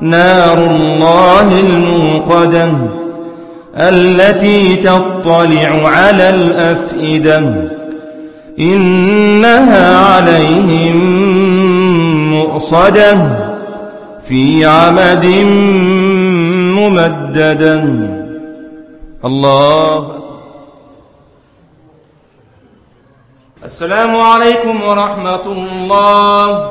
نار الله الموقدة التي تطلع على الأفئدة إنها عليهم مؤصدة في عمد ممددة الله السلام عليكم ورحمة الله.